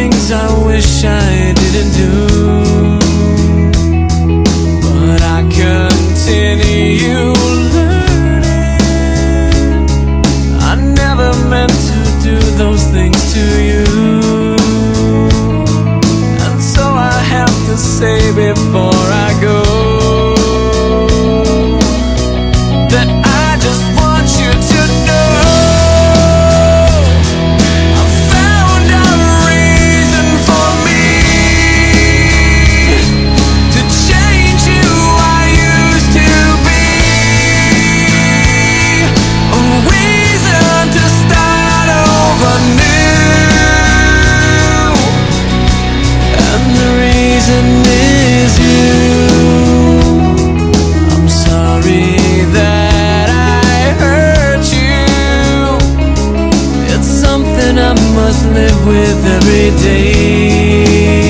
things I wish I didn't do. But I continue learning. I never meant to do those things to you. I must live with every day.